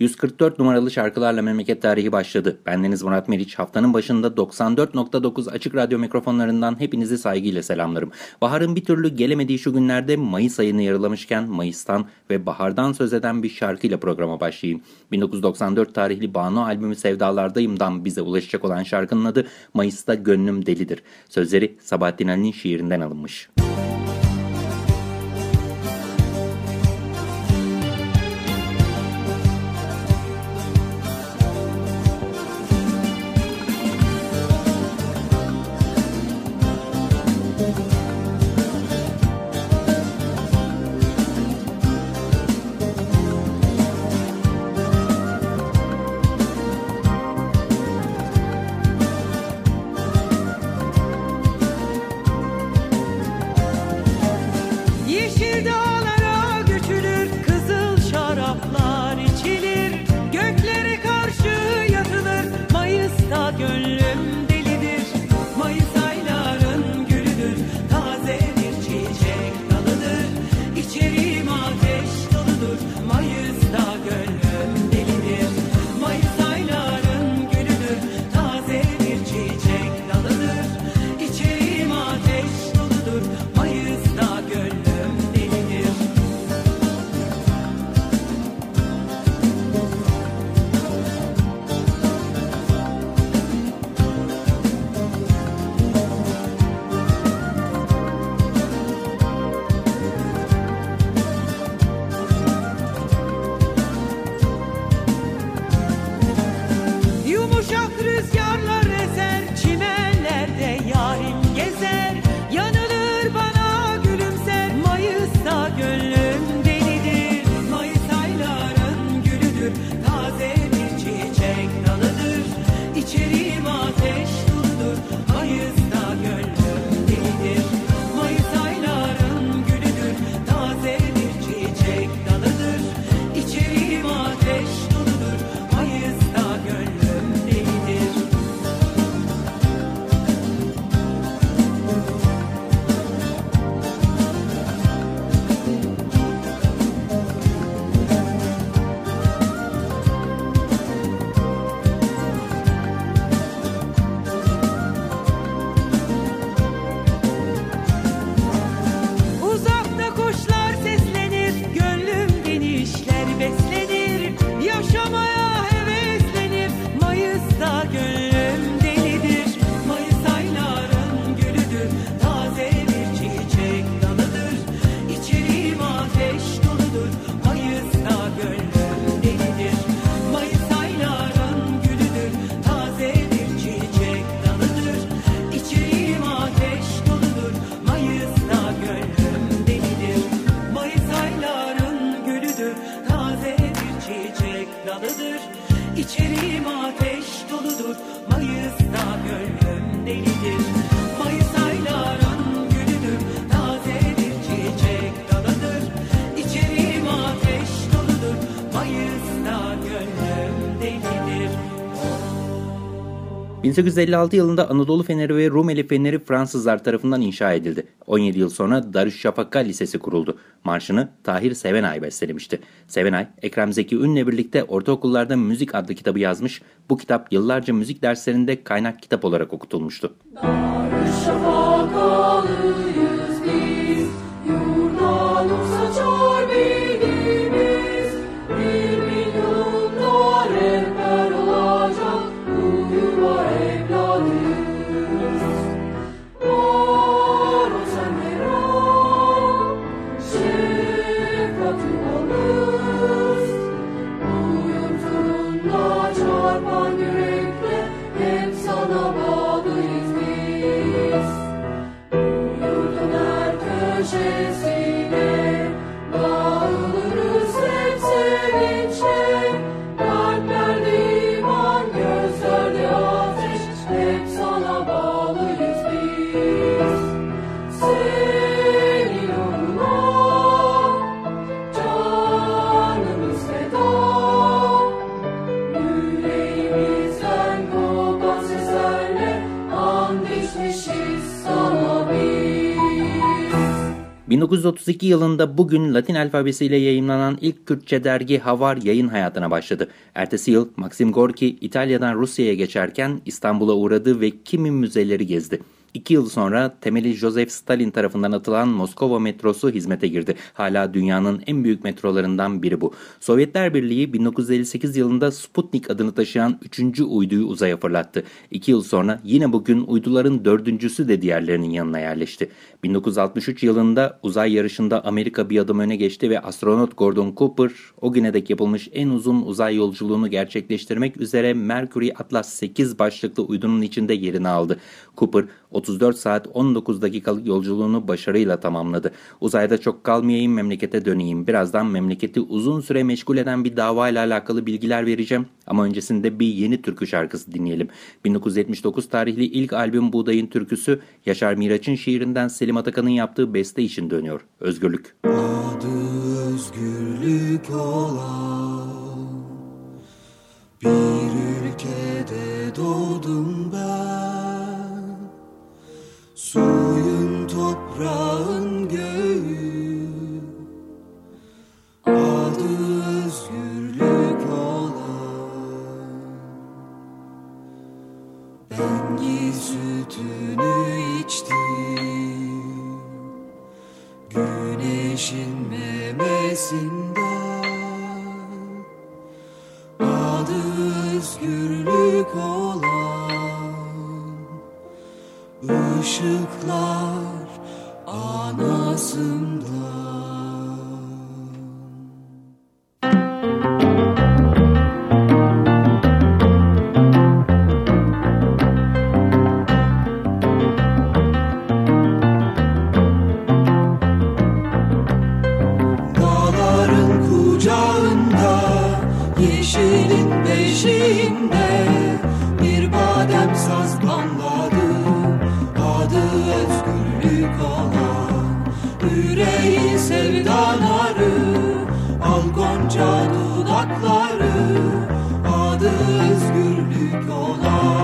144 numaralı şarkılarla memleket tarihi başladı. Bendeniz Murat Meriç. Haftanın başında 94.9 açık radyo mikrofonlarından hepinizi saygıyla selamlarım. Baharın bir türlü gelemediği şu günlerde Mayıs ayını yarılamışken Mayıs'tan ve bahardan söz eden bir şarkıyla programa başlayayım. 1994 tarihli Banu albümü Sevdalardayım'dan bize ulaşacak olan şarkının adı Mayıs'ta Gönlüm Delidir. Sözleri Sabahattin Ali'nin şiirinden alınmış. 1856 yılında Anadolu Feneri ve Rumeli Feneri Fransızlar tarafından inşa edildi. 17 yıl sonra Darüşşafaka Lisesi kuruldu. Marşını Tahir Sevenay bestelemişti. Sevenay, Ekrem Zeki Ün'le birlikte ortaokullarda müzik adlı kitabı yazmış. Bu kitap yıllarca müzik derslerinde kaynak kitap olarak okutulmuştu. Darüşşafakalıyız biz, yurdan 1932 yılında bugün Latin alfabesiyle yayınlanan ilk Kürtçe dergi Havar yayın hayatına başladı. Ertesi yıl Maxim Gorki İtalya'dan Rusya'ya geçerken İstanbul'a uğradı ve kimi müzeleri gezdi. İki yıl sonra temeli Joseph Stalin tarafından atılan Moskova metrosu hizmete girdi. Hala dünyanın en büyük metrolarından biri bu. Sovyetler Birliği 1958 yılında Sputnik adını taşıyan üçüncü uyduyu uzaya fırlattı. İki yıl sonra yine bugün uyduların dördüncüsü de diğerlerinin yanına yerleşti. 1963 yılında uzay yarışında Amerika bir adım öne geçti ve astronot Gordon Cooper o güne dek yapılmış en uzun uzay yolculuğunu gerçekleştirmek üzere Mercury Atlas 8 başlıklı uydunun içinde yerini aldı. Cooper 34 saat 19 dakikalık yolculuğunu başarıyla tamamladı. Uzayda çok kalmayayım memlekete döneyim. Birazdan memleketi uzun süre meşgul eden bir dava ile alakalı bilgiler vereceğim. Ama öncesinde bir yeni türkü şarkısı dinleyelim. 1979 tarihli ilk albüm Buğdayın Türküsü Yaşar Miraç'ın şiirinden Selim Atakan'ın yaptığı beste için dönüyor. Özgürlük. Adı özgürlük olan bir toprağın göğü Adı özgürlük olan Ben sütünü içtim Güneşin memesinden Adı özgürlük olan ışıklar anasından gonca dudakları Adı özgürlük olan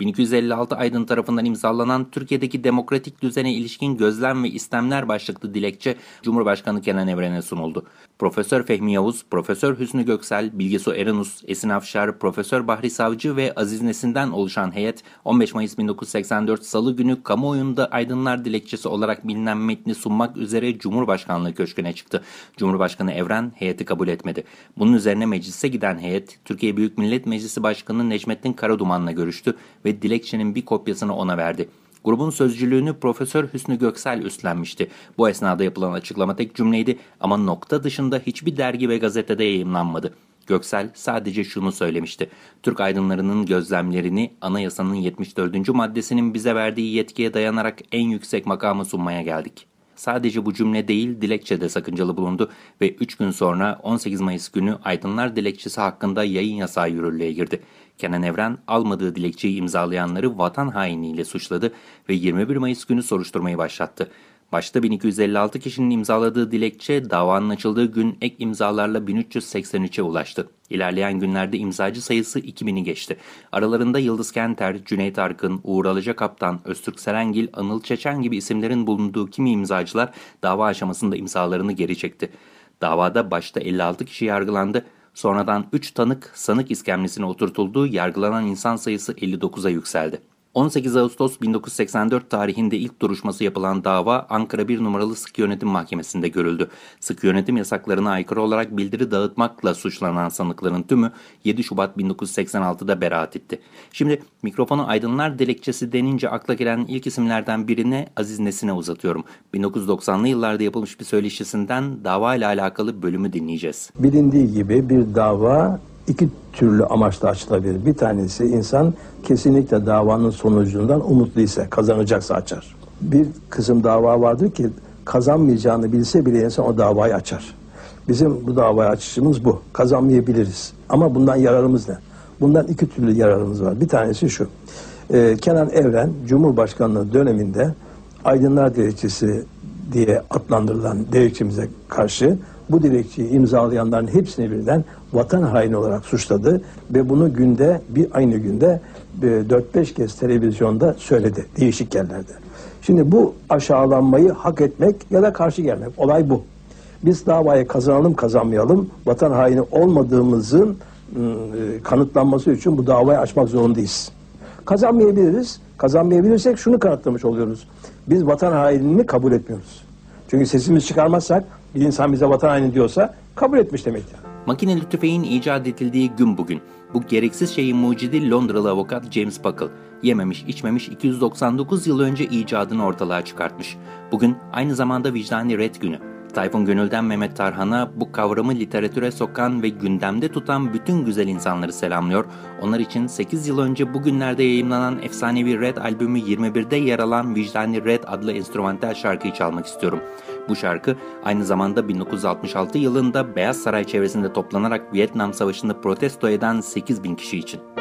1256 Aydın tarafından imzalanan Türkiye'deki demokratik düzene ilişkin gözlem ve istemler başlıklı dilekçe Cumhurbaşkanı Kenan Evren'e sunuldu. Profesör Fehmi Yavuz, Profesör Hüsnü Göksel, Bilgesu Erenus, Esin Afşar, Profesör Bahri Savcı ve Aziz Nesin'den oluşan heyet 15 Mayıs 1984 Salı günü kamuoyunda Aydınlar Dilekçesi olarak bilinen metni sunmak üzere Cumhurbaşkanlığı Köşkü'ne çıktı. Cumhurbaşkanı Evren heyeti kabul etmedi. Bunun üzerine meclise giden heyet Türkiye Büyük Millet Meclisi Başkanı Necmettin Karaduman'la görüştü ve dilekçenin bir kopyasını ona verdi. Grubun sözcülüğünü Profesör Hüsnü Göksel üstlenmişti. Bu esnada yapılan açıklama tek cümleydi ama nokta dışında hiçbir dergi ve gazetede yayınlanmadı. Göksel sadece şunu söylemişti. Türk aydınlarının gözlemlerini anayasanın 74. maddesinin bize verdiği yetkiye dayanarak en yüksek makamı sunmaya geldik. Sadece bu cümle değil dilekçe de sakıncalı bulundu ve 3 gün sonra 18 Mayıs günü Aydınlar dilekçesi hakkında yayın yasağı yürürlüğe girdi. Kenan Evren almadığı dilekçeyi imzalayanları vatan hainliğiyle suçladı ve 21 Mayıs günü soruşturmayı başlattı. Başta 1256 kişinin imzaladığı dilekçe davanın açıldığı gün ek imzalarla 1383'e ulaştı. İlerleyen günlerde imzacı sayısı 2000'i geçti. Aralarında Yıldız Kenter, Cüneyt Arkın, Uğur Alıca Kaptan, Öztürk Serengil, Anıl Çeçen gibi isimlerin bulunduğu kimi imzacılar dava aşamasında imzalarını geri çekti. Davada başta 56 kişi yargılandı. Sonradan 3 tanık sanık iskemlesine oturtuldu, yargılanan insan sayısı 59'a yükseldi. 18 Ağustos 1984 tarihinde ilk duruşması yapılan dava Ankara 1 numaralı Sık Yönetim Mahkemesi'nde görüldü. Sık yönetim yasaklarına aykırı olarak bildiri dağıtmakla suçlanan sanıkların tümü 7 Şubat 1986'da beraat etti. Şimdi mikrofonu aydınlar dilekçesi denince akla gelen ilk isimlerden birine Aziz Nesin'e uzatıyorum. 1990'lı yıllarda yapılmış bir söyleşisinden dava ile alakalı bölümü dinleyeceğiz. Bilindiği gibi bir dava iki türlü amaçla açılabilir. Bir tanesi insan kesinlikle davanın sonucundan umutluysa, kazanacaksa açar. Bir kısım dava vardır ki kazanmayacağını bilse bile insan o davayı açar. Bizim bu davayı açışımız bu. Kazanmayabiliriz. Ama bundan yararımız ne? Bundan iki türlü yararımız var. Bir tanesi şu. Ee, Kenan Evren Cumhurbaşkanlığı döneminde Aydınlar Dilekçesi diye adlandırılan dilekçemize karşı bu dilekçeyi imzalayanların hepsini birden vatan haini olarak suçladı ve bunu günde bir aynı günde 4-5 e, kez televizyonda söyledi değişik yerlerde. Şimdi bu aşağılanmayı hak etmek ya da karşı gelmek olay bu. Biz davayı kazanalım kazanmayalım vatan haini olmadığımızın ıı, kanıtlanması için bu davayı açmak zorundayız. Kazanmayabiliriz. Kazanmayabilirsek şunu kanıtlamış oluyoruz. Biz vatan hainini kabul etmiyoruz. Çünkü sesimizi çıkarmazsak bir insan bize vatan haini diyorsa kabul etmiş demektir. Makineli tüfeğin icat edildiği gün bugün. Bu gereksiz şeyin mucidi Londralı avukat James Buckle. Yememiş içmemiş 299 yıl önce icadını ortalığa çıkartmış. Bugün aynı zamanda vicdani red günü. Tayfun Gönül'den Mehmet Tarhan'a bu kavramı literatüre sokan ve gündemde tutan bütün güzel insanları selamlıyor. Onlar için 8 yıl önce bugünlerde yayınlanan efsanevi Red albümü 21'de yer alan Vicdani Red adlı enstrümantal şarkıyı çalmak istiyorum. Bu şarkı aynı zamanda 1966 yılında Beyaz Saray çevresinde toplanarak Vietnam Savaşı'nda protesto eden 8 bin kişi için.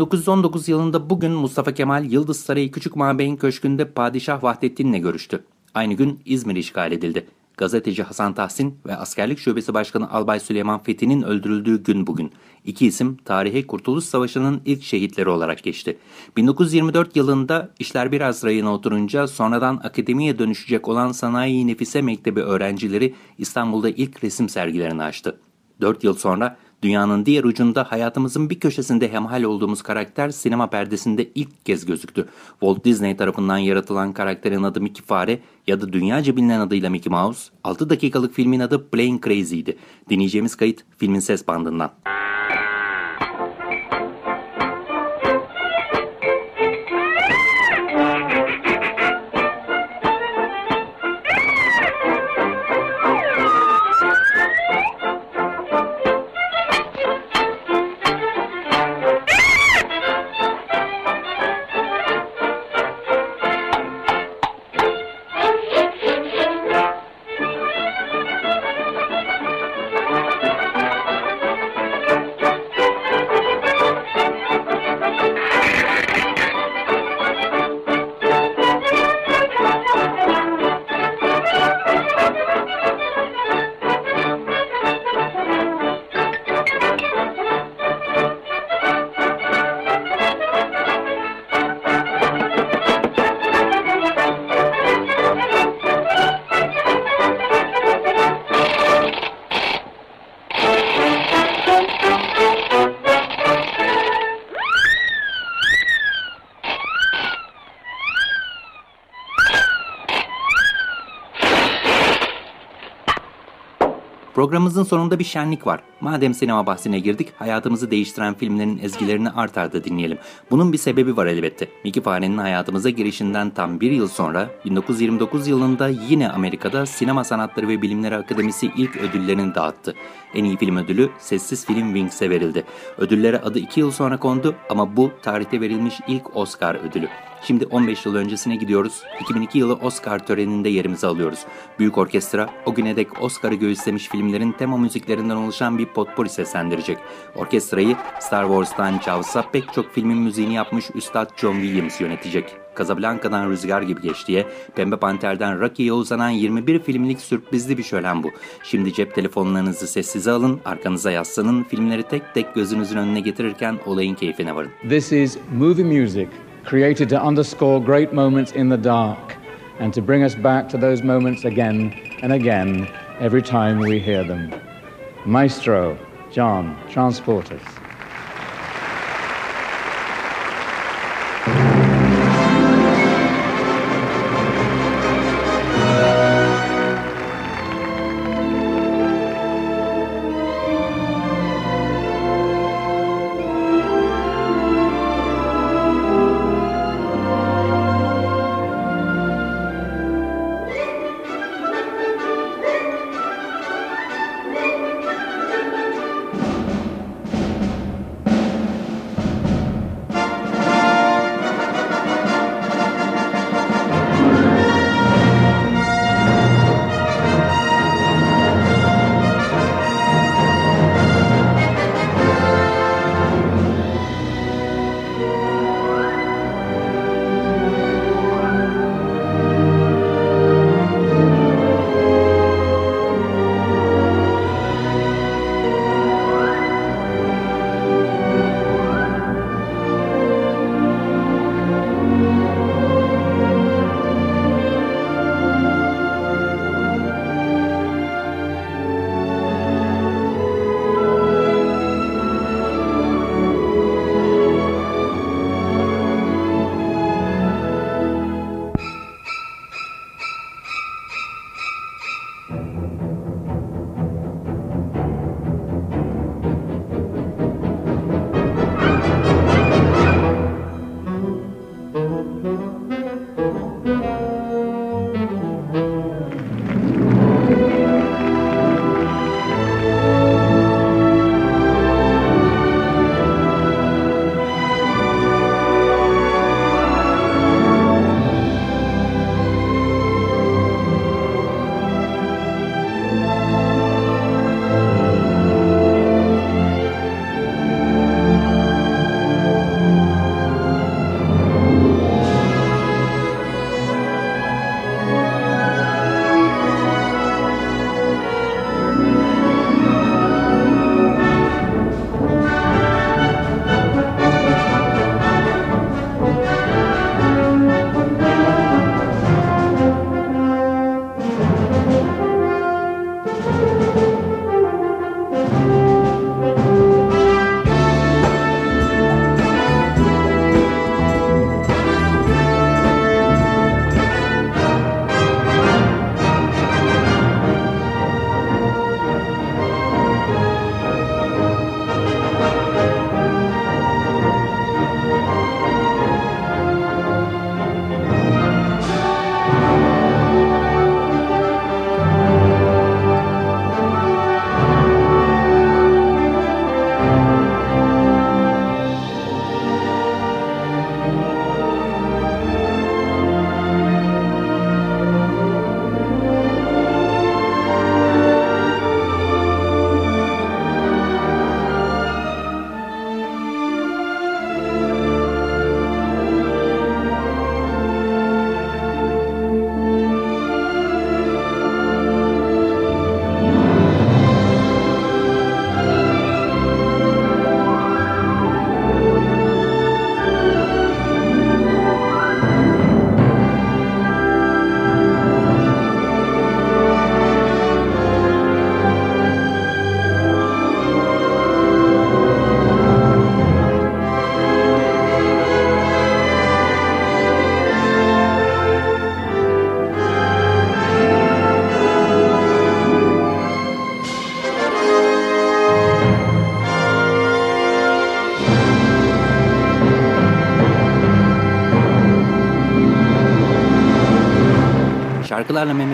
1919 yılında bugün Mustafa Kemal Yıldız Sarayı Küçük Mabeyin Köşkü'nde Padişah Vahdettin'le görüştü. Aynı gün İzmir işgal edildi. Gazeteci Hasan Tahsin ve Askerlik Şubesi Başkanı Albay Süleyman Fethi'nin öldürüldüğü gün bugün. İki isim tarihe Kurtuluş Savaşı'nın ilk şehitleri olarak geçti. 1924 yılında işler biraz rayına oturunca sonradan akademiye dönüşecek olan Sanayi Nefise Mektebi öğrencileri İstanbul'da ilk resim sergilerini açtı. Dört yıl sonra Dünyanın diğer ucunda hayatımızın bir köşesinde hemhal olduğumuz karakter sinema perdesinde ilk kez gözüktü. Walt Disney tarafından yaratılan karakterin adı Mickey Fare ya da dünyaca bilinen adıyla Mickey Mouse, 6 dakikalık filmin adı Playing Crazy'ydi. Dinleyeceğimiz kayıt filmin ses bandından. Programımızın sonunda bir şenlik var. Madem sinema bahsine girdik, hayatımızı değiştiren filmlerin ezgilerini art arda dinleyelim. Bunun bir sebebi var elbette. Mickey Fare'nin hayatımıza girişinden tam bir yıl sonra, 1929 yılında yine Amerika'da Sinema Sanatları ve Bilimleri Akademisi ilk ödüllerini dağıttı. En iyi film ödülü Sessiz Film Wings'e verildi. Ödüllere adı iki yıl sonra kondu ama bu tarihte verilmiş ilk Oscar ödülü. Şimdi 15 yıl öncesine gidiyoruz. 2002 yılı Oscar töreninde yerimizi alıyoruz. Büyük orkestra o güne dek Oscar'ı göğüslemiş filmlerin tema müziklerinden oluşan bir potpourri seslendirecek. Orkestrayı Star Wars'tan Jaws'a pek çok filmin müziğini yapmış Üstad John Williams yönetecek. Casablanca'dan Rüzgar gibi geçtiye, Pembe Panter'den Rocky'ye uzanan 21 filmlik sürprizli bir şölen bu. Şimdi cep telefonlarınızı sessize alın, arkanıza yaslanın, filmleri tek tek gözünüzün önüne getirirken olayın keyfine varın. This is Movie Music. Created to underscore great moments in the dark and to bring us back to those moments again and again every time we hear them. Maestro, John, transport us.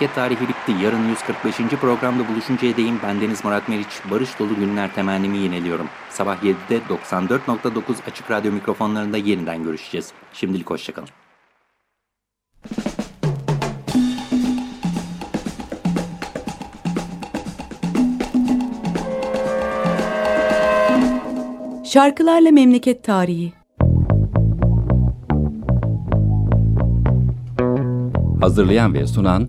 Memleket tarihi bitti. Yarın 145. programda buluşuncaya değin bendeniz Murat Meriç. Barış dolu günler temennimi yineliyorum. Sabah 7'de 94.9 Açık Radyo mikrofonlarında yeniden görüşeceğiz. Şimdilik hoşçakalın. Şarkılarla Memleket Tarihi Hazırlayan ve sunan